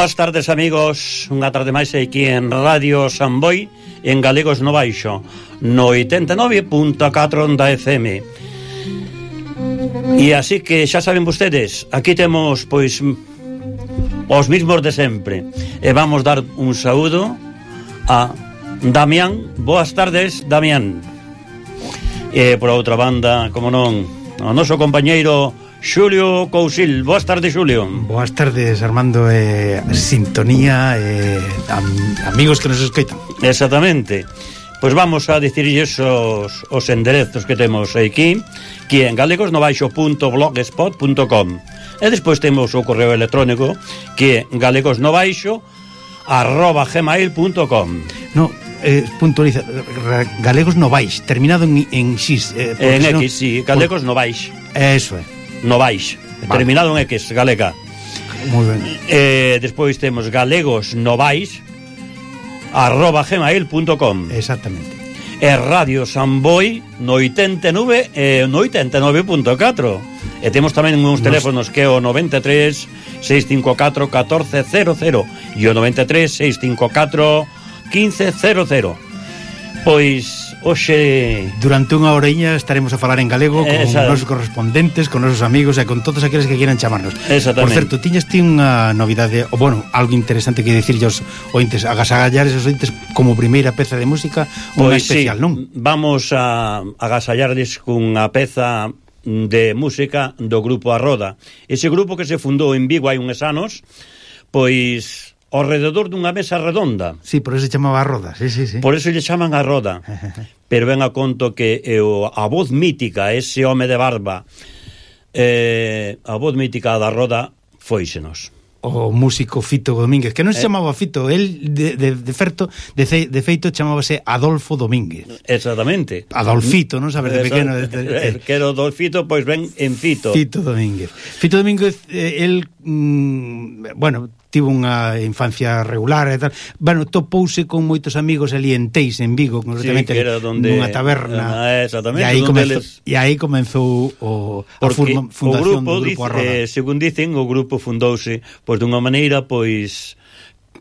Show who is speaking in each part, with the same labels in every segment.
Speaker 1: Boas tardes, amigos. Unha tarde máis aquí en Radio Samboy, en Galegos no Baixo, no 89.4 da FM. E así que xa saben vostedes, aquí temos pois os mismos de sempre. E vamos dar un saúdo a Damián. Boas tardes, Damián. E por outra banda, como non, o noso compañeiro Xulio Cousil. Boas tardes, Xulio.
Speaker 2: Boas tardes, Armando. Eh, sintonía, eh, am, amigos que nos escoitan.
Speaker 1: Exactamente. Pois vamos a dicirlles os, os enderezos que temos aquí, que en galegosnovaixo.blogspot.com e despois temos o correo electrónico que é galegos arroba gmail.com
Speaker 2: No, eh, puntualiza galegos terminado en, en eh, x
Speaker 1: eh, en x, no, sí, galegos por...
Speaker 2: Eso é
Speaker 1: novais. Vale. Terminado en X, galega.
Speaker 2: Muy ben.
Speaker 1: Eh, despois temos galegos novais arroba gmail.com
Speaker 2: Exactamente.
Speaker 1: E Radio Samboy no 89 eh, no 89.4 E temos tamén uns Nos... teléfonos que é o 93 654 1400 e o 93 654 1500 Pois Oxe...
Speaker 2: Durante unha horeiña estaremos a falar en galego con Esa... nosos correspondentes, con nosos amigos e con todos aqueles que quieran chamarnos. Por certo, tiñas ti unha novidade, ou bueno, algo interesante que dicir os ointes, agasallar esos ointes como primeira peza de música, unha pois especial, sí, non?
Speaker 1: Vamos a agasallarles cunha peza de música do grupo Arroda. Ese grupo que se fundou en Vigo hai uns anos, pois ao rededor dunha mesa redonda.
Speaker 2: Sí, por eso chamaba a roda, sí, sí, sí.
Speaker 1: Por eso lle chaman a roda. Pero ven a conto que eh, a voz mítica, ese home de barba, eh, a voz mítica da roda, foísenos
Speaker 2: o músico Fito Domínguez, que non se eh, chamaba Fito, el de, de, de, ferto, de, fe, de feito chamábase Adolfo Domínguez.
Speaker 1: Exactamente.
Speaker 2: Adolfito, non sabes de pequeno. De, de,
Speaker 1: de, que era Adolfito, pois ven en Fito.
Speaker 2: Fito Domínguez. Fito Domínguez, eh, el, mm, bueno, tivo unha infancia regular e tal. Bueno, topouse con moitos amigos ali en Teis, en Vigo, concretamente, sí, donde... nunha taberna.
Speaker 1: Ah, exactamente.
Speaker 2: E aí comenzou, les... e aí comenzou o, Porque a fundación o grupo, do Grupo
Speaker 1: dice, Eh, según dicen, o grupo fundouse pois dunha maneira, pois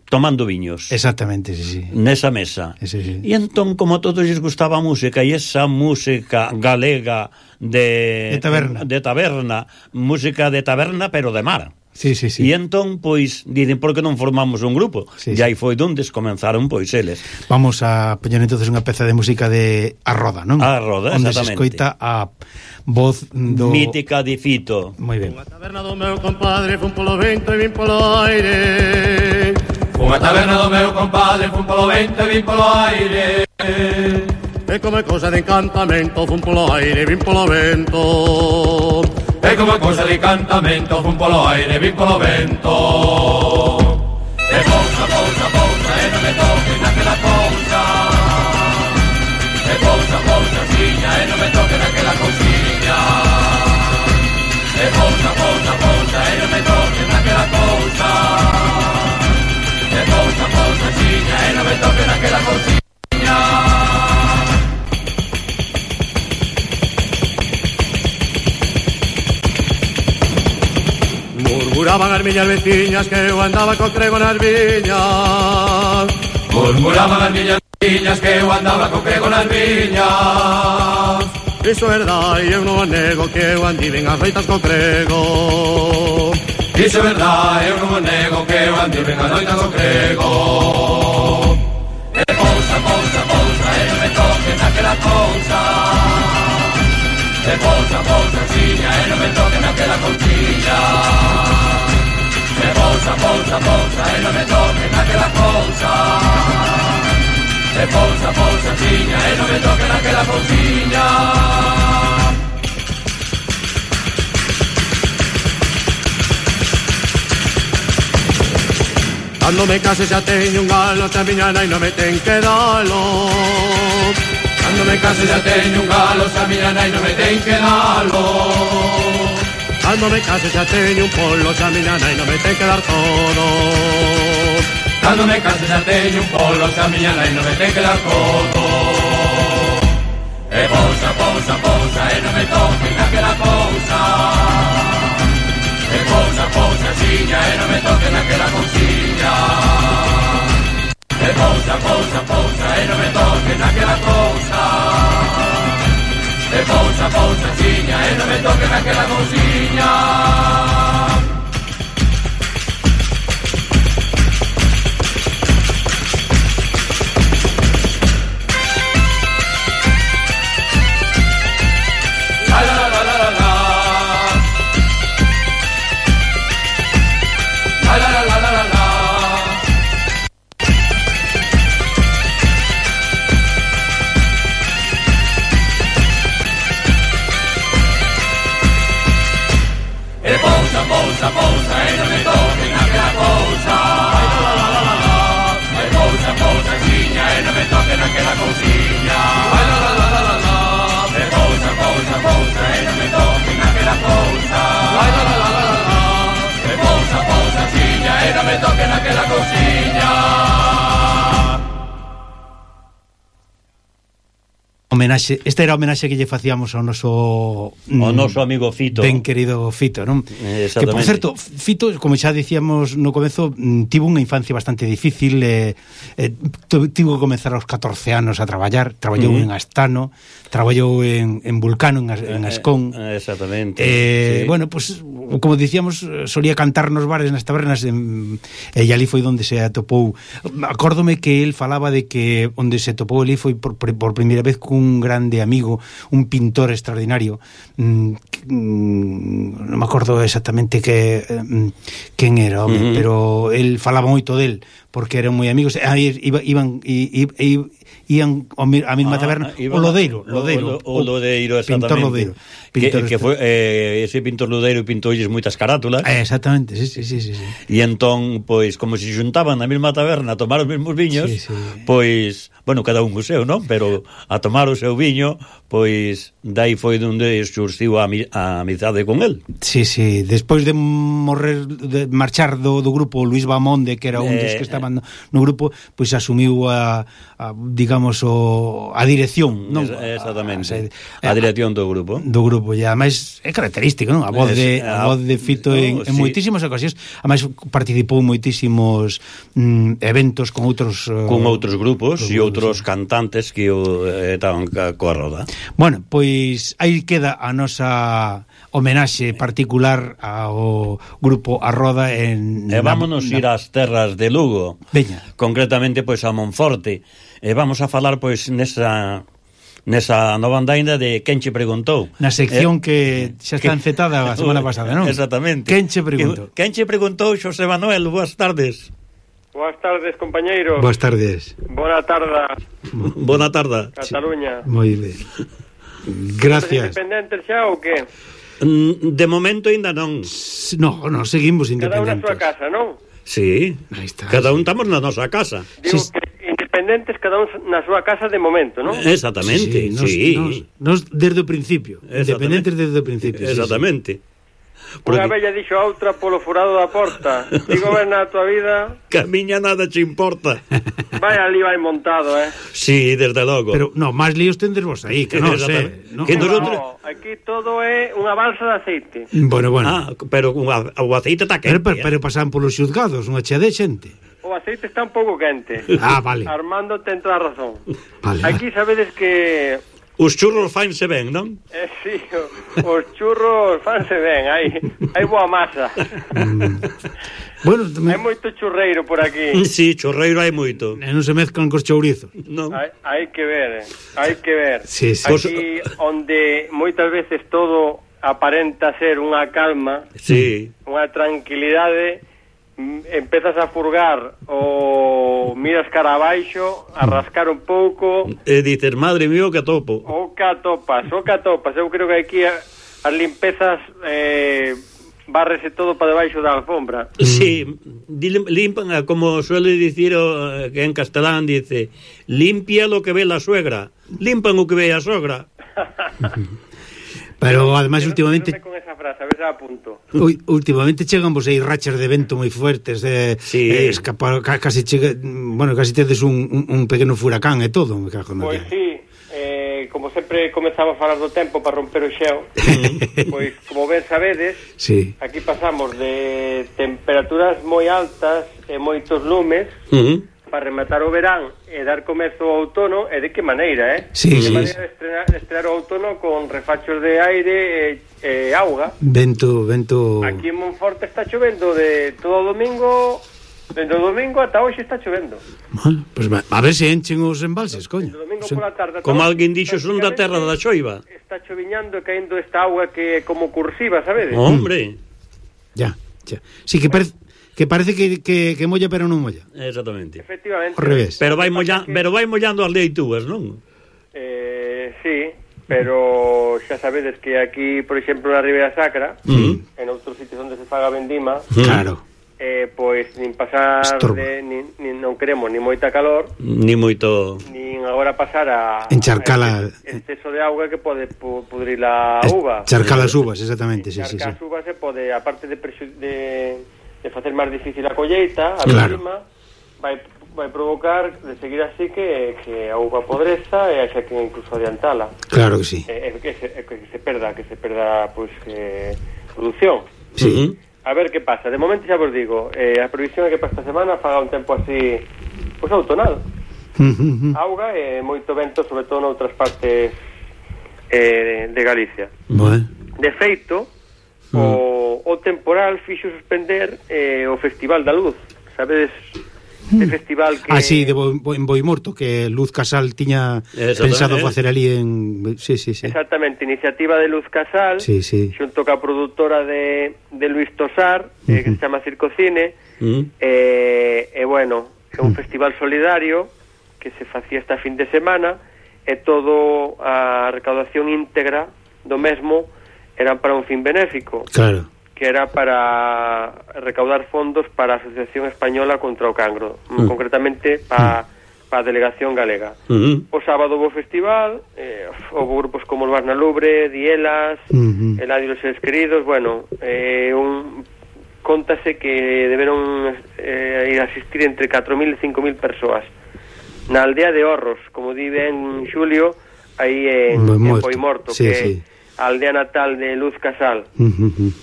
Speaker 1: tomando viños.
Speaker 2: Exactamente, sí, sí.
Speaker 1: Nesa mesa.
Speaker 2: Sí, sí.
Speaker 1: E entón, como a todos lles gustaba a música, e esa música galega de...
Speaker 2: De taberna.
Speaker 1: De taberna. Música de taberna, pero de mar.
Speaker 2: Sí, sí, sí.
Speaker 1: E entón, pois, dicen, por que non formamos un grupo? Sí, e aí foi donde comenzaron, pois, eles.
Speaker 2: Vamos a poñer entonces unha peza de música de A Roda, non?
Speaker 1: A Roda,
Speaker 2: Onde se escoita a voz do...
Speaker 1: Mítica de Fito.
Speaker 2: Moi ben.
Speaker 3: Unha taberna do meu compadre fun polo vento e vin polo aire. Unha taberna do meu compadre fun polo vento e vin polo aire. E como cosa de encantamento fun polo aire e vin polo vento. E come cosa di cantamento, fu un po' l'aere, vi po' vento. E posa, posa, posa, e non mi tocchi neanche la. E posa, posa, signa, e non mi tocchi neanche la. E posa, posa, posa, e non mi tocchi neanche la. E posa, posa, signa, e non mi tocchi neanche la. Murmuraban as miñas veciñas que eu andaba co crego nas viñas. Murmuraban as miñas veciñas que eu andaba co crego nas viñas. Iso é verdade, eu non nego que eu andiven as reitas co crego Iso é verdade, eu non nego que eu andiven as reitas co crego E pousa, pousa, pousa, e non me toques aquela cousa. E pousa, pousa, xiña, e non me toques aquela cousiña pousa, pousa, pousa E non me toquen aquela cousa E pousa, pousa, tiña E non me toquen aquela cousiña Cando me case xa teño un galo Xa miña nai non me ten que dalo Cando me case xa teño un galo Xa miña nai non me ten que dalo Cando me case xa teño un polo xa mi nai non me ten que dar todo. Cando me case xa teño un polo xa mi nai non me ten que dar todo. E pousa, pousa, pousa e non me toquen aquela cousa
Speaker 4: E pousa, pousa, xiña e non me toquen aquela cousiña E pousa, pousa, pousa e non me toquen aquela cousa E pousa, pousa, chiña E non me toquen aquela cousiña
Speaker 2: homenaxe, esta era a homenaxe que lle facíamos ao noso mm,
Speaker 1: ao noso amigo Fito.
Speaker 2: Ben querido Fito, non? Que por certo, Fito, como xa dicíamos no comezo, mm, tivo unha infancia bastante difícil, eh, eh tivo que comenzar aos 14 anos a traballar, traballou uh -huh. en Astano, traballou en, en Vulcano, en, en eh, Ascón.
Speaker 1: Eh, exactamente.
Speaker 2: Eh, sí. bueno, pues como dicíamos, solía cantar nos bares nas tabernas en, e ali foi onde se atopou. Acórdome que el falaba de que onde se topou ali foi por, por primeira vez cun gran grande amigo, un pintor extraordinario, mmm, non me acordo exactamente que mmm, quen era, home, uh -huh. pero el falaba moito del, porque eran moi amigos, e, iba, iban i, i, iban a mesma ah, taberna, iba, o Lodeiro, Lodeiro,
Speaker 1: o, o, o Lodeiro exactamente. Pintor Lodeiro. Pintor que, que foi eh, ese pintor Lodeiro pintoulles moitas carátulas.
Speaker 2: Eh, exactamente, sí, sí, sí, sí.
Speaker 1: E entón, pois, como se xuntaban na mesma taberna a tomar os mesmos viños, sí, sí. pois bueno, cada un o seu, non? Pero a tomar o seu viño, pois dai foi donde surxiu a, a amizade con el.
Speaker 2: Sí, sí, despois de morrer de marchar do, do grupo Luis Bamonde, que era un eh, dos que estaban no, no grupo, pois asumiu a, a digamos o a dirección, non?
Speaker 1: Exactamente. A, a, a dirección do grupo.
Speaker 2: Do grupo, e ademais é característico, non? A voz de a, a voz de Fito no, en, oh, en sí. moitísimas ocasións, ademais participou en moitísimos mm, eventos con outros
Speaker 1: con uh, outros grupos e outros cantantes que o, eh, estaban coa roda.
Speaker 2: Bueno, pois aí queda a nosa homenaxe particular ao grupo A Roda en
Speaker 1: E vámonos na... ir ás terras de Lugo.
Speaker 2: Veña.
Speaker 1: Concretamente pois a Monforte. E vamos a falar pois nesa nesa nova andaina de Quen che preguntou.
Speaker 2: Na sección eh, que xa está encetada a semana pasada, non?
Speaker 1: Exactamente.
Speaker 2: Quen che preguntou.
Speaker 1: Quen che preguntou, Xosé Manuel, boas tardes.
Speaker 5: Boas tardes, compañeiros.
Speaker 2: Boas tardes.
Speaker 5: Boa tarda.
Speaker 1: Boa tarda.
Speaker 5: Cataluña.
Speaker 2: Moi ben. Gracias.
Speaker 5: Independentes xa ou que?
Speaker 1: Mm, de momento ainda non.
Speaker 2: No, no, seguimos independentes.
Speaker 5: Cada unha súa casa, non?
Speaker 1: Sí. Aí está. Cada un estamos na nosa casa.
Speaker 5: Digo sí. que independentes cada un na súa casa de momento, non?
Speaker 1: Exactamente, sí. sí, nos, sí.
Speaker 2: Nos, nos desde o principio. Independentes desde o principio.
Speaker 1: Exactamente.
Speaker 5: Sí, sí. Porque... Unha vella dixo a outra polo furado da porta. Digo ben na tua vida...
Speaker 1: Que a miña nada che importa.
Speaker 5: Vai ali, vai montado, eh?
Speaker 1: Sí, desde logo.
Speaker 2: Pero, no, máis líos tendes vos aí, que non sé.
Speaker 5: No, que nosotros... no, aquí todo é unha balsa de aceite.
Speaker 2: Bueno, bueno.
Speaker 1: Ah, pero unha, o aceite está quente.
Speaker 2: Pero, pero, eh. pero pasan polos xuzgados, unha chea de xente.
Speaker 5: O aceite está un pouco quente.
Speaker 2: Ah, vale.
Speaker 5: Armando ten toda a razón.
Speaker 2: Vale,
Speaker 5: Aquí sabedes que
Speaker 1: Os churros fanse ben, non?
Speaker 5: Eh, sí, os churros fanse ben, hai, hai boa masa. Mm.
Speaker 2: bueno,
Speaker 5: tamén... Hai moito churreiro por aquí.
Speaker 1: Sí, churreiro hai moito.
Speaker 2: E non se mezclan cos chourizos.
Speaker 5: Non. Hai, hai que ver, eh, hai que ver.
Speaker 2: Sí, sí.
Speaker 5: Aquí Vos... onde moitas veces todo aparenta ser unha calma,
Speaker 1: sí.
Speaker 5: unha tranquilidade, Mm, empezas a furgar o miras cara abaixo, a rascar un pouco...
Speaker 1: E dices, madre mía, o que atopo.
Speaker 5: O que atopas, o que atopas. Eu creo que aquí as limpezas eh, barrese todo para debaixo da alfombra. Mm.
Speaker 1: Sí, limpan, ah, como suele dicir o, que en castelán, dice, limpia lo que ve la suegra, limpan o que ve a sogra.
Speaker 2: Pero además últimamente
Speaker 5: con esa frase, a ver se apunto.
Speaker 2: Últimamente chegan vos aí rachas de vento moi fuertes, eh,
Speaker 1: sí.
Speaker 2: eh, escapar, casi chega, bueno, casi tedes un, un, un pequeno furacán e todo, me cago
Speaker 5: Pois sí, eh, como sempre comezamos a falar do tempo para romper o xeo. pois como ben sabedes,
Speaker 2: sí.
Speaker 5: aquí pasamos de temperaturas moi altas e moitos lumes.
Speaker 1: Uh -huh
Speaker 5: para rematar o verán e dar comezo ao outono e de que maneira, eh?
Speaker 2: Sí,
Speaker 5: de
Speaker 2: sí.
Speaker 5: maneira de estrenar, de estrenar o outono con refachos de aire e, e auga.
Speaker 2: Vento, vento...
Speaker 5: Aquí en Monforte está chovendo de todo o domingo Dende o domingo ata hoxe está chovendo.
Speaker 2: Bueno, pues va, a ver se enchen os embalses, coño. Se,
Speaker 5: tarde,
Speaker 1: como alguén dixo, son da terra da choiva.
Speaker 5: Está choviñando e caindo esta agua que é como cursiva, sabedes?
Speaker 1: Hombre.
Speaker 2: Ya, ya. Sí que parece que parece que, que, que molla pero non molla.
Speaker 1: Exactamente.
Speaker 5: Efectivamente.
Speaker 2: Ao revés.
Speaker 1: Pero vai, molla,
Speaker 5: que...
Speaker 1: pero vai mollando as leitugas, non?
Speaker 5: Eh, sí, pero xa sabedes que aquí, por exemplo, na Ribeira Sacra,
Speaker 1: mm.
Speaker 5: en outros sitios onde se faga vendima, mm.
Speaker 2: claro.
Speaker 5: Eh, pois nin pasar
Speaker 2: Estorba.
Speaker 5: de, nin, nin non queremos ni moita calor,
Speaker 1: ni moito
Speaker 5: nin agora pasar a
Speaker 2: encharcala
Speaker 5: exceso de auga que pode pudrir a uva.
Speaker 2: Encharcar as uvas, exactamente, sí, sí, sí.
Speaker 5: As uvas se pode aparte de, de de facer máis difícil a colleita, a
Speaker 2: claro.
Speaker 5: clima, vai vai provocar de seguir así que que a uva podreza e xa que incluso adiantala.
Speaker 2: Claro que sí.
Speaker 5: E, e, que, se, e, que se perda, que se perda pois pues, eh, produción.
Speaker 1: Sí.
Speaker 5: A ver que pasa. De momento xa vos digo, eh, a previsión é que para esta semana faga un tempo así pois pues, autonal. Auga e moito vento, sobre todo noutras partes eh, de Galicia.
Speaker 2: Bueno.
Speaker 5: De feito, o, mm. o temporal fixo suspender eh, o Festival da Luz sabedes de mm. festival que...
Speaker 2: Ah, sí, de Bo, en Boimorto, que Luz Casal tiña pensado facer ali en... Sí, sí, sí.
Speaker 5: Exactamente, iniciativa de Luz Casal,
Speaker 2: sí, sí.
Speaker 5: xunto ca produtora de, de Luis Tosar, uh -huh. eh, que se chama Circocine, uh
Speaker 1: mm.
Speaker 5: eh, -huh. e, eh, eh, bueno, é un uh -huh. festival solidario que se facía esta fin de semana, e todo a recaudación íntegra do mesmo eran para un fin benéfico.
Speaker 2: Claro.
Speaker 5: Que era para recaudar fondos para a Asociación Española contra o Cancro, mm, mm. concretamente para pa mm. a delegación galega.
Speaker 1: uh -huh.
Speaker 5: O sábado houve festival, eh, houve grupos como o Barna Lubre, Dielas, mm -hmm. Eladio dos Seres Queridos, bueno, eh, un contase que deberon eh, ir asistir entre 4.000 e 5.000 persoas. Na aldea de Horros, como di ben Xulio, aí en, en Poimorto,
Speaker 2: sí,
Speaker 5: que
Speaker 2: sí
Speaker 5: a aldea natal de Luz Casal.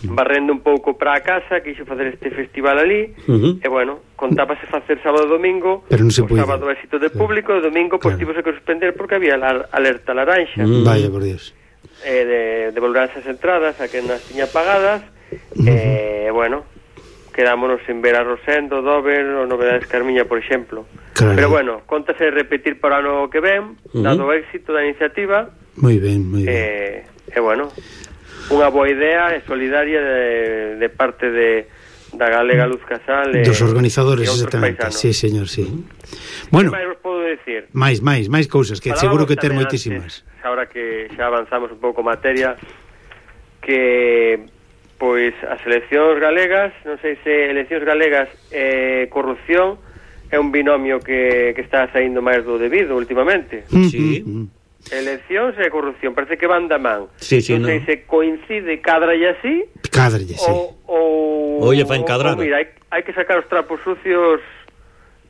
Speaker 5: Barrendo un pouco para a casa quixo facer este festival ali
Speaker 1: uh
Speaker 5: e bueno, contábase facer sábado e domingo
Speaker 2: pero non se
Speaker 5: o sábado éxito de público e domingo pois,
Speaker 2: claro.
Speaker 5: tivose que suspender porque había la, alerta laranxa.
Speaker 1: Mm,
Speaker 2: vaya por dios.
Speaker 5: Eh, de, devolverse as entradas a que nas tiña pagadas. E eh, bueno quedámonos sin ver a Rosendo, Dover ou Novedades Carmiña, por exemplo.
Speaker 2: Claro.
Speaker 5: pero bueno, contase repetir para o ano que ven dado uh -huh. éxito da iniciativa.
Speaker 2: Moi ben, moi ben.
Speaker 5: Eh, E bueno, unha boa idea e solidaria de, de parte de, da Galega Luz Casal e
Speaker 2: dos organizadores,
Speaker 5: e
Speaker 2: exactamente.
Speaker 5: Paisanos.
Speaker 2: Sí, señor, sí. Bueno,
Speaker 5: máis vos podo decir?
Speaker 2: Máis, máis, máis cousas que
Speaker 5: Falábamos
Speaker 2: seguro que ter moitísimas.
Speaker 5: Antes, ahora que xa avanzamos un pouco materia que pois as eleccións galegas, non sei se eleccións galegas e eh, corrupción é un binomio que, que está saindo máis do debido últimamente.
Speaker 1: Mm, sí.
Speaker 2: Mm, mm.
Speaker 5: Eleccións e corrupción, parece que van da man.
Speaker 1: Sí, sí,
Speaker 5: non sei
Speaker 1: no.
Speaker 5: se coincide cadralle así...
Speaker 2: Cadralle, sí.
Speaker 5: Ou... Ou
Speaker 1: Oye, fan
Speaker 5: cadrado. Mira, hai, hai que sacar os trapos sucios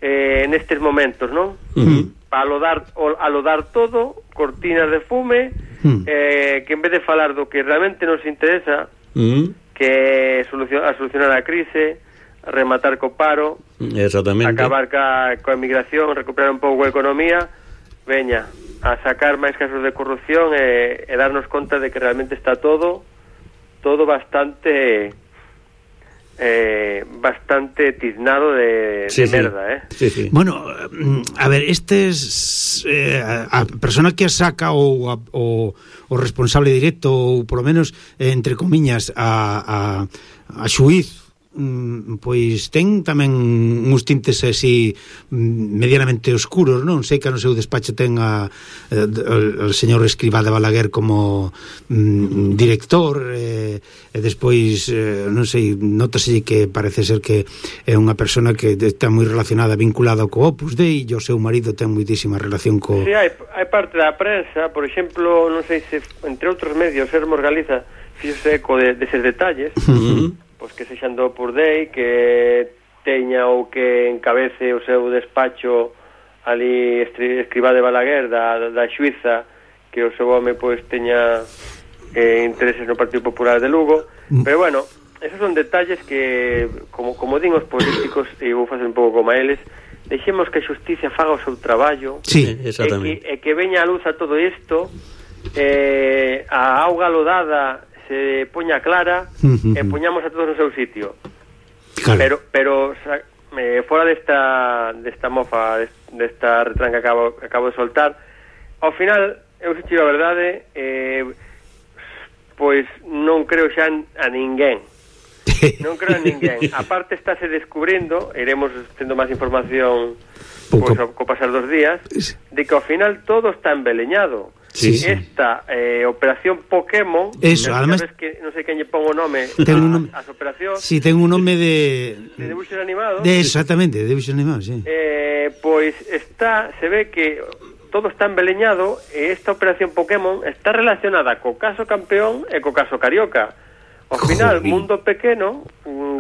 Speaker 5: eh, nestes momentos, non?
Speaker 1: lo dar
Speaker 5: Para alodar, alodar todo, cortinas de fume,
Speaker 2: mm.
Speaker 5: eh, que en vez de falar do que realmente nos interesa,
Speaker 1: mm.
Speaker 5: que solucion, a solucionar a crise, rematar co paro,
Speaker 1: Exactamente.
Speaker 5: acabar ca, coa emigración, recuperar un pouco a economía veña a sacar máis casos de corrupción e, e darnos conta de que realmente está todo todo bastante eh, bastante tiznado de,
Speaker 1: sí,
Speaker 5: de
Speaker 1: sí.
Speaker 5: merda, eh?
Speaker 1: Sí, sí.
Speaker 2: Bueno, mm, a ver, este es, eh, a, a persona que saca o, a, o, o responsable directo ou polo menos, eh, entre comiñas, a, a, a xuiz Mm, pois ten tamén uns tintes así mm, medianamente oscuros, non? Sei que no seu despacho ten a, eh, o señor Escribá de Balaguer como mm, director eh, e despois eh, non sei, notase que parece ser que é unha persona que está moi relacionada, vinculada co Opus Dei e o seu marido ten moitísima relación co...
Speaker 5: Si, sí, hai, hai parte da prensa, por exemplo, non sei se entre outros medios, Hermos Galiza fixose eco de, deses detalles,
Speaker 1: uh -huh
Speaker 5: pois que sexan do por dei, que teña ou que encabece o seu despacho ali escribá de Balaguer da, da Xuiza que o seu home pois teña eh, intereses no Partido Popular de Lugo. Mm. Pero bueno, esos son detalles que como, como din os políticos e vou facer un pouco como a eles deixemos que a justicia faga o seu traballo
Speaker 1: sí,
Speaker 5: e, que, e que veña a luz a todo isto eh, a auga lodada se poña clara e poñamos a todos no seu sitio. Claro. Pero pero eh, fora desta desta mofa, desta retranca que acabo, que acabo de soltar, ao final eu senti a verdade eh, pois non creo xa a ninguén. Non creo a ninguén. Aparte estáse descubrindo iremos tendo máis información pois, co pasar dos días de que ao final todo está embeleñado. Sí, sí. Esta eh, operación Pokémon,
Speaker 2: Eso, además
Speaker 5: que non sei sé quen lle pon o nome
Speaker 2: ten un
Speaker 5: nome, as operacións.
Speaker 2: Si, sí, ten un nome de
Speaker 5: de debuxos animados.
Speaker 2: De exactamente, de debuxos animados, sí.
Speaker 5: Eh, pois está, se ve que todo está embeleñado e esta operación Pokémon está relacionada co caso campeón e co caso carioca. Ao final, Joder. mundo pequeno,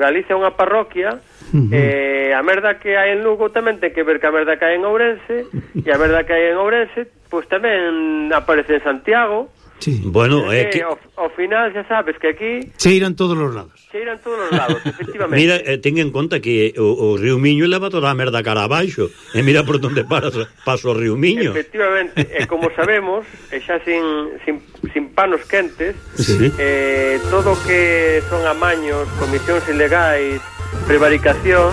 Speaker 5: Galicia é unha parroquia Uh -huh. eh, a merda que hai en Lugo tamén ten que ver que a merda que hai en Ourense e a merda que hai en Ourense pois pues tamén aparece en Santiago
Speaker 2: Sí.
Speaker 1: Bueno, é eh,
Speaker 5: que... Ao, ao final xa sabes que aquí...
Speaker 2: Cheiran todos os lados.
Speaker 5: Cheiran todos os lados, efectivamente.
Speaker 1: Mira, eh, ten en conta que eh, o, o río Miño leva toda a merda cara abaixo. E mira por onde pasa, pasa o río Miño.
Speaker 5: Efectivamente, e como sabemos, e xa sin, sin, sin panos quentes, sí. eh, todo que son amaños, comisións ilegais, prevaricación,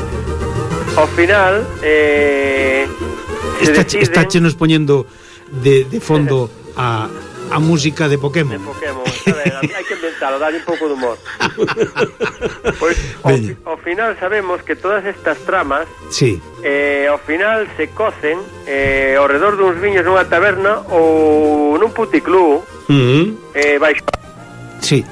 Speaker 5: ao final eh, se
Speaker 2: está, deciden... está chenos poñendo de, de fondo a, a música de Pokémon.
Speaker 5: De Pokémon, ver, hai que inventalo, darlle un pouco de humor. pois, pues, ao, ao final sabemos que todas estas tramas
Speaker 2: sí.
Speaker 5: eh, ao final se cocen eh, ao redor duns viños nunha taberna ou nun puticlub uh -huh. eh, baixo.
Speaker 2: Sí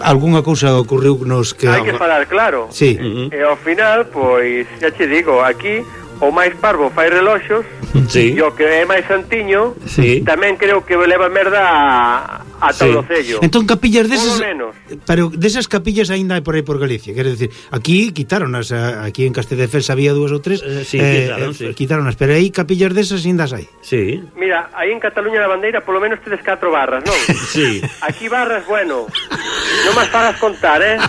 Speaker 2: algunha cousa ocorreu nos que...
Speaker 5: Hai que falar claro.
Speaker 2: Sí.
Speaker 5: Uh -huh. E ao final, pois, xa che digo, aquí o máis parvo fai reloxos
Speaker 1: sí.
Speaker 5: e o que é máis santiño sí. tamén creo que leva merda a, a todo sí. cello
Speaker 2: entón capillas desas pero desas capillas aínda hai por aí por Galicia quero decir, aquí quitaron as aquí en Castedefels había dúas ou tres
Speaker 1: eh, sí, eh, quitaron, sí.
Speaker 2: quitaron as pero aí capillas desas aínda hai
Speaker 1: sí.
Speaker 5: mira, aí en Cataluña na bandeira polo menos tedes 4 barras, non?
Speaker 1: sí.
Speaker 5: aquí barras, bueno non máis fagas contar, eh?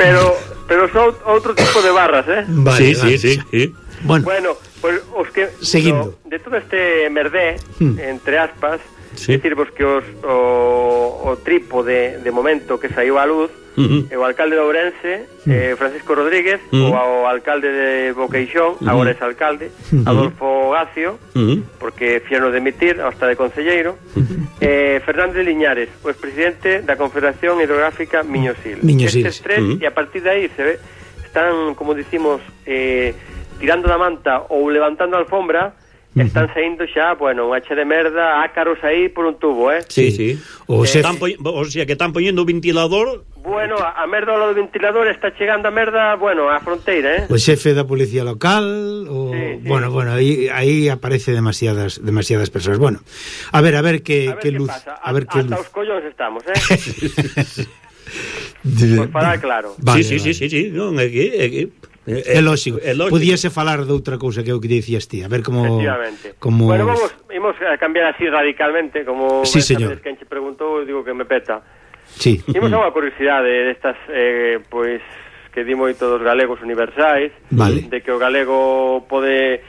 Speaker 5: pero pero son outro tipo de barras, eh?
Speaker 1: Vale, sí, vale. sí, sí, sí.
Speaker 5: Bueno, bueno pues os que
Speaker 2: Seguindo.
Speaker 5: No, de todo este merdé, hmm. entre aspas,
Speaker 1: Sí.
Speaker 5: decirvos que os, o, o trípode de momento que saiu a luz Uh -huh. o alcalde de Ourense, uh -huh. eh, Francisco Rodríguez, uh -huh. ou o alcalde de Boqueixón, uh -huh. agora é alcalde, uh -huh. Adolfo Gacio, uh -huh. porque fiano de emitir, hasta de conselleiro, uh -huh. eh, Fernández Liñares, o expresidente da Confederación Hidrográfica Miñosil.
Speaker 2: Miñosil.
Speaker 5: Estes tres, uh -huh. e a partir de aí se ve, están, como dicimos, eh, tirando da manta ou levantando a alfombra, Están saindo xa, bueno, unha che de merda, ácaros aí por un tubo, eh?
Speaker 1: Sí, sí. O, eh. Están o sea, que están poñendo o ventilador...
Speaker 5: Bueno, a merda do ventilador está chegando a merda, bueno, á fronteira, eh?
Speaker 2: O xefe da policía local, o... Sí, sí. Bueno, bueno, aí, aí aparece demasiadas demasiadas persoas. Bueno, a ver, a ver que, a ver que, luz...
Speaker 5: Pasa.
Speaker 2: A, a ver que hasta luz...
Speaker 5: os collóns estamos, eh? Por parar, claro.
Speaker 1: Vale, sí, sí, vale. sí, sí, sí, non, aquí, aquí...
Speaker 2: É. É, é lógico. É lógico. Podíase falar de outra cousa que é o que dicías ti, a ver como... como...
Speaker 5: Bueno, vamos, imos a cambiar así radicalmente, como...
Speaker 2: Sí, señor.
Speaker 5: Que enche preguntou, digo que me peta.
Speaker 2: Sí.
Speaker 5: Imos a unha curiosidade destas, eh, pois, que di moito dos galegos universais,
Speaker 2: vale.
Speaker 5: de que o galego pode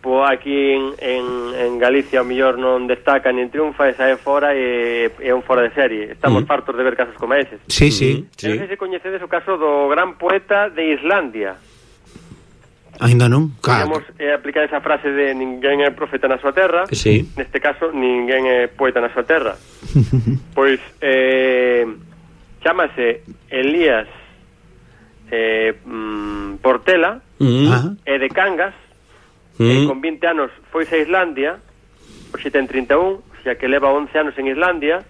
Speaker 5: po aquí en, en, en Galicia o millor non destaca nin triunfa e sae fora e é un fora de serie. Estamos mm. fartos de ver casos como eses.
Speaker 2: Sí, sí.
Speaker 5: Sí. Non sei se coñecedes o caso do gran poeta de Islandia.
Speaker 2: Ainda non?
Speaker 5: Podemos eh, aplicar esa frase de ninguén é profeta na súa terra
Speaker 1: sí.
Speaker 5: Neste caso, ninguén é poeta na súa terra Pois, eh, chamase Elías eh, mm, Portela
Speaker 1: mm.
Speaker 5: É de Cangas mm. e Con 20 anos foi a Islandia Oxe ten 31, xa que leva 11 anos en Islandia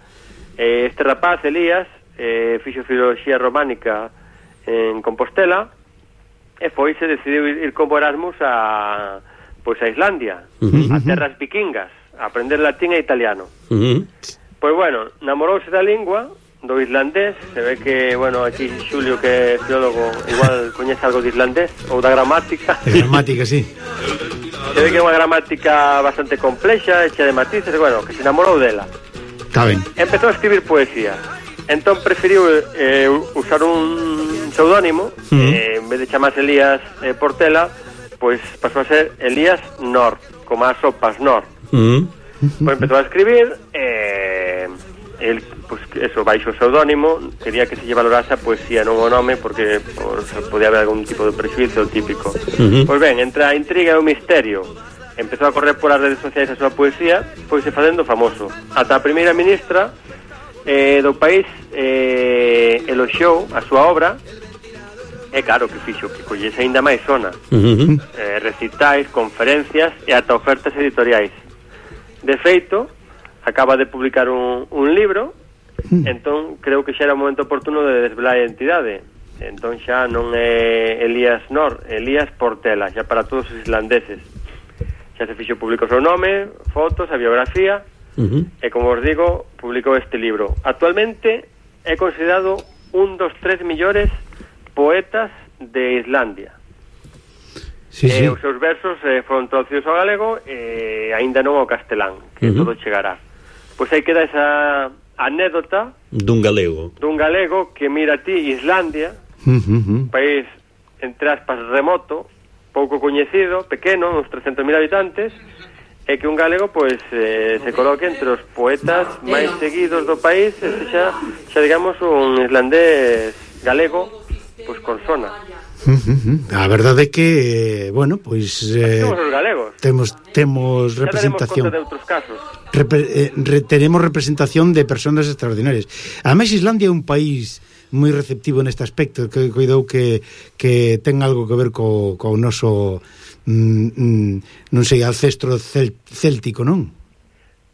Speaker 5: eh, Este rapaz, Elías, eh, fixo filoloxía románica en Compostela e foi se decidiu ir como Erasmus a pois a Islandia, uh -huh. a terras vikingas, a aprender latín e italiano.
Speaker 1: Uh -huh.
Speaker 5: Pois bueno, namorouse da lingua do islandés, se ve que, bueno, aquí Xulio que é filólogo, igual coñece algo de islandés ou da gramática.
Speaker 2: De gramática, sí.
Speaker 5: Se ve que é unha gramática bastante complexa, hecha de matices, bueno, que se enamorou dela.
Speaker 2: Está ben.
Speaker 5: Empezou a escribir poesía. Entón preferiu eh, usar un pseudónimo, -huh. eh, en vez de chamarse Elías eh, Portela, pois pues, pasou a ser Elías Nor, como as sopas Nor. -huh. Pois empezou a escribir, eh, el, pues, eso, baixo o pseudónimo, quería que se lle valorase a poesía, non o nome, porque pues, podía haber algún tipo de prejuicio típico. Uh -huh. Pois ben, entre a intriga e o misterio, empezou a correr polas redes sociais a súa poesía, pois se facendo famoso. Ata a primeira ministra eh, do país eh, eloxou a súa obra. É claro que fixo que collese aínda máis zona. Uh -huh. eh, Recitais, conferencias e ata ofertas editoriais. De feito, acaba de publicar un, un libro. Hmm. Entón, creo que xa era o momento oportuno de desvelar a identidade. Entón xa non é Elías Nor, Elías Portela Xa para todos os islandeses. Xa se fixo público o seu nome, fotos, a biografía. Uh -huh. E como os digo, publicou este libro. Actualmente é considerado un dos tres millores poetas de Islandia. Sí, eh, sí. Os seus versos eh, foron traducidos ao galego e eh, aínda non ao castelán, que uh -huh. todo chegará. Pois aí queda esa anécdota
Speaker 1: dun galego.
Speaker 5: Dun galego que mira ti Islandia, uh -huh. país entre aspas remoto, pouco coñecido, pequeno, uns 300.000 habitantes, e que un galego pois eh, se coloque entre os poetas máis seguidos do país e se xa, xa digamos un islandés galego pois con sona.
Speaker 2: A verdade é que, eh, bueno, pois
Speaker 5: eh, temos os galegos.
Speaker 2: Temos temos representación.
Speaker 5: de outros casos.
Speaker 2: Repre, eh, re, tenemos representación de persoas extraordinarias. Ademais Islandia é un país moi receptivo neste aspecto, que coidou que, que ten algo que ver co, co noso mm, mm, non sei, ancestro cel, céltico, non?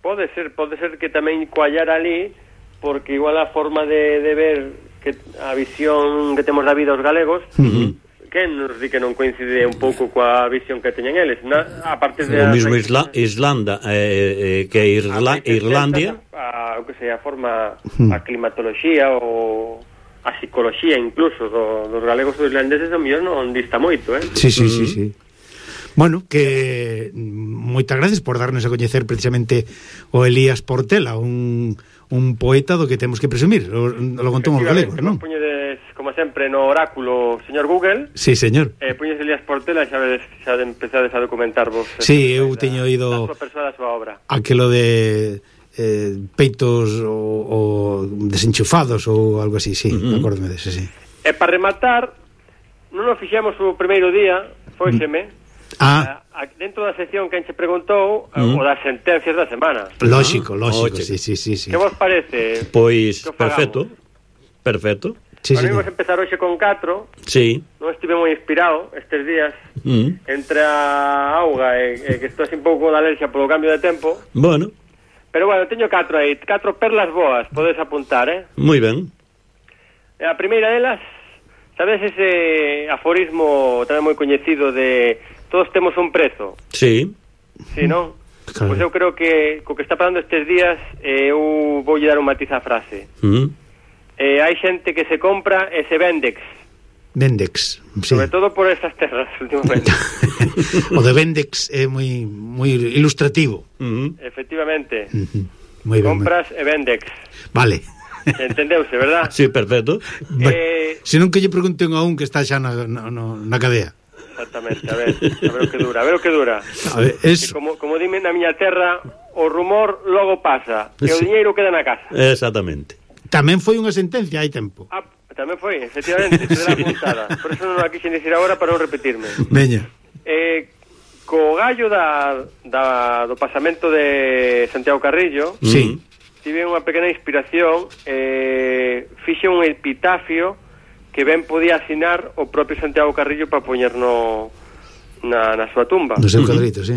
Speaker 5: Pode ser, pode ser que tamén coallar ali porque igual a forma de, de ver que a visión que temos da vida os galegos uh -huh que nos di que non coincide un pouco coa visión que teñen eles. Na, a parte de
Speaker 1: o mismo Isla, Islanda eh, eh, que Irla, Irlandia.
Speaker 5: a, o que sei, a forma a climatoloxía o a psicoloxía incluso do, dos galegos e dos irlandeses o mellor non dista moito, eh?
Speaker 2: Sí, sí, mm. sí, mm-hmm. sí. Bueno, que mm, moitas gracias por darnos a coñecer precisamente o Elías Portela, un, un poeta do que temos que presumir, o, lo contamos os galegos, non?
Speaker 5: Poñedes, como sempre, no oráculo, señor Google.
Speaker 2: Sí, señor.
Speaker 5: Eh, poñedes Elías Portela e xa, vedes, xa empezades a documentarvos.
Speaker 2: Sí, eh, eu teño ido...
Speaker 5: A súa persoa, a súa obra.
Speaker 2: Aquelo de eh, peitos ou o desenchufados ou algo así, sí, uh -huh. acórdome dese, sí.
Speaker 5: E para rematar, non o fixemos o primeiro día, fóixeme, mm. ah.
Speaker 2: a, ah.
Speaker 5: dentro da sección que enche preguntou, mm. Uh -huh. o das sentencias da semana.
Speaker 2: Lógico, ah, lógico, sí, sí, sí, sí.
Speaker 5: Que vos parece?
Speaker 1: Pois, perfecto, perfecto.
Speaker 5: Sí, Ahora sí, sí. empezar hoxe con 4
Speaker 1: sí.
Speaker 5: Non estive moi inspirado estes días mm. Entre a auga e, e que estou así un pouco da alergia polo cambio de tempo
Speaker 1: Bueno
Speaker 5: Pero bueno, teño catro aí, catro perlas boas, podes apuntar, eh?
Speaker 1: Moi ben.
Speaker 5: A primeira delas, sabes ese aforismo tamén moi coñecido de todos temos un prezo?
Speaker 1: Sí.
Speaker 5: Sí, non? Claro. Pois eu creo que co que está pasando estes días eh, eu voulle dar un matiz á frase. Mm. Uh -huh. Eh, hai xente que se compra e se vendex.
Speaker 2: Vendex, sí.
Speaker 5: Sobre todo por estas terras últimamente.
Speaker 2: o de Vendex é moi moi ilustrativo.
Speaker 5: Uh -huh. Efectivamente. Uh -huh. Moi ben. Compras e Vendex.
Speaker 2: Vale.
Speaker 5: Entendeuse, verdad?
Speaker 1: Sí, perfecto.
Speaker 2: Eh... Se non que lle pregunten a un que está xa na, na, na cadea.
Speaker 5: Exactamente, a ver, a ver o que dura, a ver o que dura.
Speaker 2: A ver, es...
Speaker 5: Que como, como dime na miña terra, o rumor logo pasa, que sí. o diñeiro queda na casa.
Speaker 1: Exactamente.
Speaker 2: Tamén foi unha sentencia hai tempo.
Speaker 5: Ah, Tamén foi, efectivamente, sí. apuntada. Por eso non a quixen dicir agora para non repetirme.
Speaker 2: Veña.
Speaker 5: Eh, co gallo da, da, do pasamento de Santiago Carrillo, mm.
Speaker 2: sí.
Speaker 5: tive unha pequena inspiración, eh, fixe un epitafio que ben podía asinar o propio Santiago Carrillo para poñer no, na, na súa tumba.
Speaker 2: No seu cadrito, sí.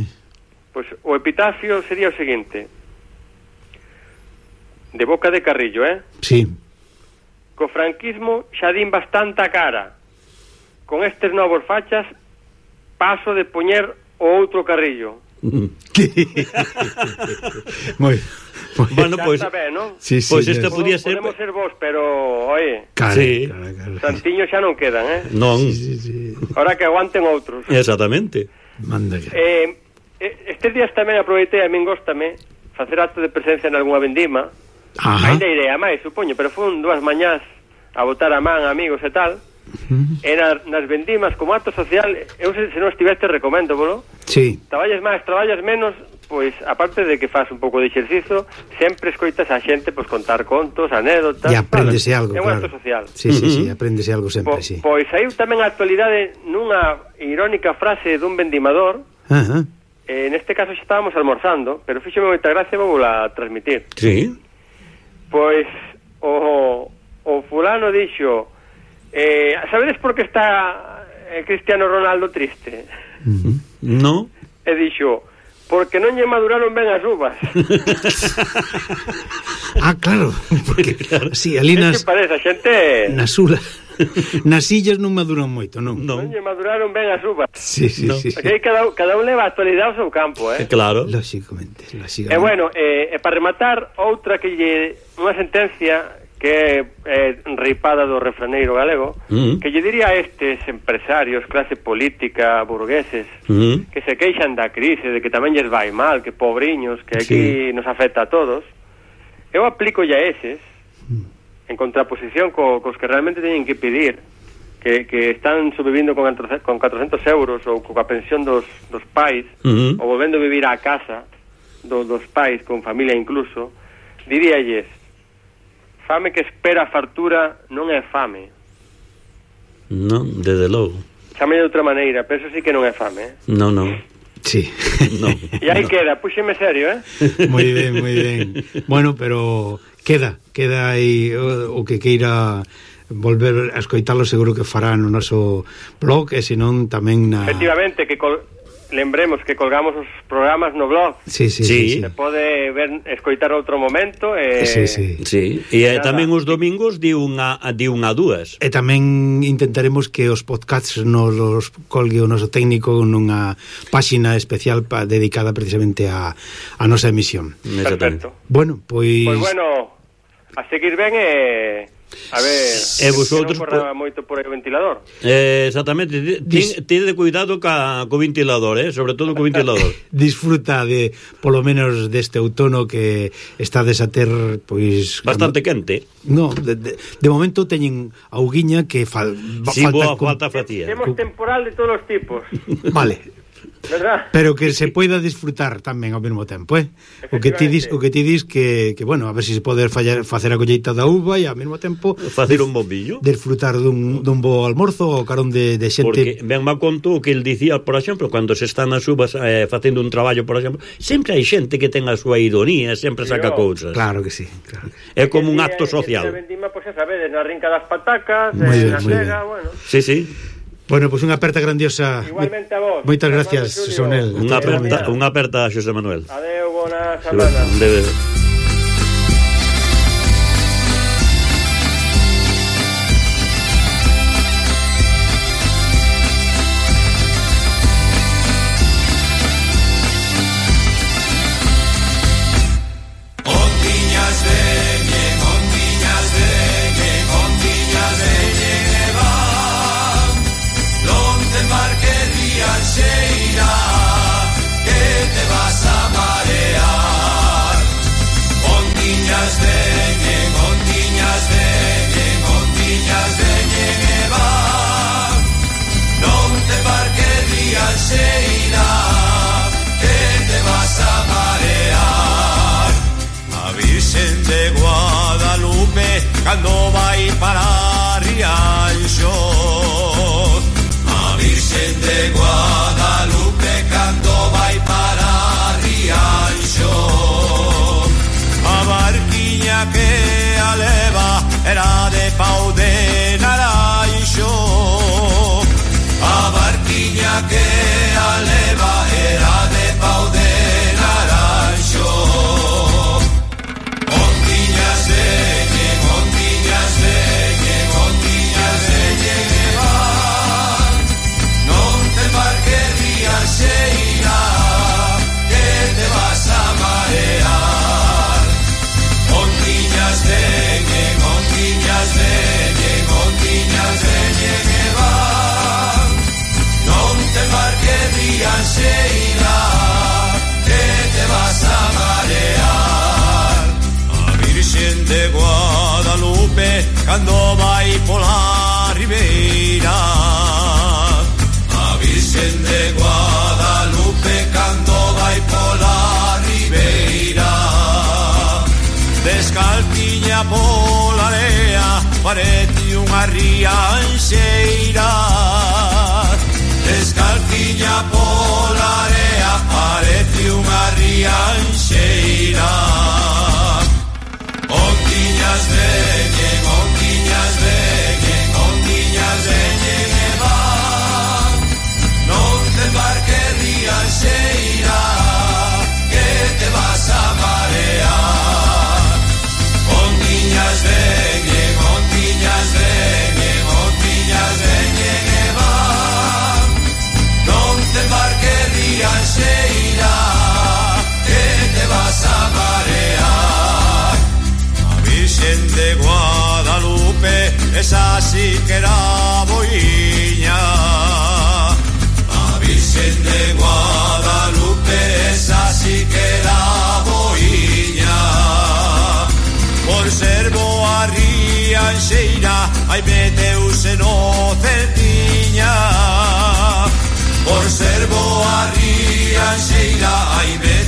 Speaker 5: Pois o epitafio sería o seguinte. De boca de Carrillo, eh?
Speaker 2: Sí.
Speaker 5: Co franquismo xa din bastante a cara. Con estes novos fachas paso de poñer o outro carrillo.
Speaker 2: Moi Pues,
Speaker 1: bueno, pois pues,
Speaker 5: ben, ¿no?
Speaker 1: sí, sí, pois pues isto podía ser
Speaker 5: Podemos ser vos, pero oye.
Speaker 1: Sí.
Speaker 5: Santiño xa non quedan, eh?
Speaker 1: Non.
Speaker 2: Sí, sí, sí.
Speaker 5: Ahora que aguanten outros.
Speaker 1: Exactamente.
Speaker 2: Manda eh,
Speaker 5: eh, estes días tamén aproveitei a min góstame facer acto de presencia en algunha vendima
Speaker 2: Ajá.
Speaker 5: Ainda irei a máis, supoño, pero fun dúas mañás a botar a man, amigos e tal, Era e nas, nas vendimas, como acto social, eu se, se non estiveste recomendo, bolo?
Speaker 2: Sí.
Speaker 5: Traballas máis, traballas menos, pois, aparte de que faz un pouco de exercizo, sempre escoitas a xente pois, contar contos, anécdotas...
Speaker 2: E aprendese algo,
Speaker 5: claro. É un acto social.
Speaker 2: Sí, sí, sí, aprendese algo sempre,
Speaker 5: po,
Speaker 2: sí.
Speaker 5: Pois aí tamén a actualidade nunha irónica frase dun vendimador,
Speaker 2: uh -huh.
Speaker 5: eh, neste caso xa estábamos almorzando, pero fíxome moita gracia, vou a transmitir.
Speaker 1: Sí.
Speaker 5: Pois o, o fulano dixo eh, Sabedes por que está eh, Cristiano Ronaldo triste?
Speaker 2: Uh -huh.
Speaker 1: No
Speaker 5: E dixo Porque non lle maduraron ben as uvas
Speaker 2: Ah, claro Porque, claro. si, sí, ali nas,
Speaker 5: parece, a xente...
Speaker 2: nas uvas Nas illas non maduran moito, non?
Speaker 5: Non, non maduraron ben as uvas.
Speaker 2: Sí, sí, no. sí.
Speaker 5: Porque cada, cada un leva a actualidade ao seu campo, eh?
Speaker 1: Claro.
Speaker 2: Lóxicamente, lóxicamente.
Speaker 5: E bueno, eh, para rematar, outra que lle unha sentencia que é eh, ripada do refraneiro galego. Uh -huh. que lle diría a estes empresarios, clase política, burgueses. Uh -huh. que se queixan da crise, de que tamén lles vai mal, que pobriños, que aquí sí. nos afecta a todos, eu aplico ya eses, mm en contraposición co, cos que realmente teñen que pedir que, que están sobrevivindo con, con 400 euros ou coa pensión dos, dos pais uh -huh. ou volvendo a vivir á casa do, dos pais, con familia incluso diríalles fame que espera fartura non é fame
Speaker 1: non, desde logo
Speaker 5: chame de outra maneira, pero eso sí que non é fame eh?
Speaker 1: non, non
Speaker 2: Sí.
Speaker 1: No,
Speaker 5: e aí no. queda, puxeme serio, eh?
Speaker 2: Moi ben, moi ben. Bueno, pero queda, queda aí o, o que queira volver a escoitalo seguro que fará no noso blog e senón tamén na
Speaker 5: Efectivamente que col lembremos que colgamos os programas no blog.
Speaker 2: Sí, sí, sí. sí.
Speaker 5: Se pode ver escoitar outro momento e eh...
Speaker 2: Sí, sí.
Speaker 1: sí. E eh, tamén os domingos di unha di unha dúas.
Speaker 2: E tamén intentaremos que os podcasts nos los colgue o noso técnico nunha páxina especial pa, dedicada precisamente a, a nosa emisión.
Speaker 5: Perfecto.
Speaker 2: Bueno, pois
Speaker 5: Pois pues bueno, a seguir ben e eh... A ver,
Speaker 1: e vosotros,
Speaker 5: non moito por aí o ventilador.
Speaker 1: Eh, exactamente, Tide de cuidado ca, co ventilador, eh? sobre todo co ventilador.
Speaker 2: Disfruta de, polo menos, deste outono que estades a ter, pois...
Speaker 1: Bastante cando... quente.
Speaker 2: No, de, de, de momento teñen auguiña que fal...
Speaker 1: sí, falta... Boa, con... falta fratía.
Speaker 5: Temos temporal de todos os tipos.
Speaker 2: Vale,
Speaker 5: ¿verdad?
Speaker 2: Pero que se poida disfrutar tamén ao mesmo tempo, eh? O que ti dis, o que ti dis que, que bueno, a ver se si se pode fallar, facer a colleita da uva e ao mesmo tempo
Speaker 1: facer un bombillo,
Speaker 2: disfrutar dun, dun bo almorzo ou carón de, de xente.
Speaker 1: Porque ben me conto que el dicía, por exemplo, cando se están as uvas eh, facendo un traballo, por exemplo, sempre hai xente que ten a súa ironía, sempre saca oh. cousas.
Speaker 2: Claro que sí, claro.
Speaker 1: Que sí. É como un acto social.
Speaker 5: vendima, pois, pues, sabedes, na rinca das patacas, eh, na cega, bueno.
Speaker 1: Sí, sí.
Speaker 2: Bueno, pois pues unha aperta grandiosa.
Speaker 5: Igualmente a vos.
Speaker 2: Moitas gracias, Sonel.
Speaker 1: Unha aperta, unha aperta a Xosé Manuel.
Speaker 5: Adeu, bona semana.
Speaker 1: Sí, Virgen de Guadalupe
Speaker 4: cando vai para Rianxo. A Virgen de Guadalupe cando vai para Rianxo. A barquiña que a leva era de pau de naranxo. A barquiña que a leva de Guadalupe cando vai pola ribeira. A Virxen de Guadalupe cando vai pola ribeira. Descaltiña pola area parece unha rianxeira. Descaltiña pola area parece unha rianxeira. z vediem, okyňa z vediem. esa si que era boiña. A Virxen de Guadalupe, esa si que era boiña. Por ser boa rianxeira, ai meteuse no Celtiña. Por ser boa rianxeira, ai meteuse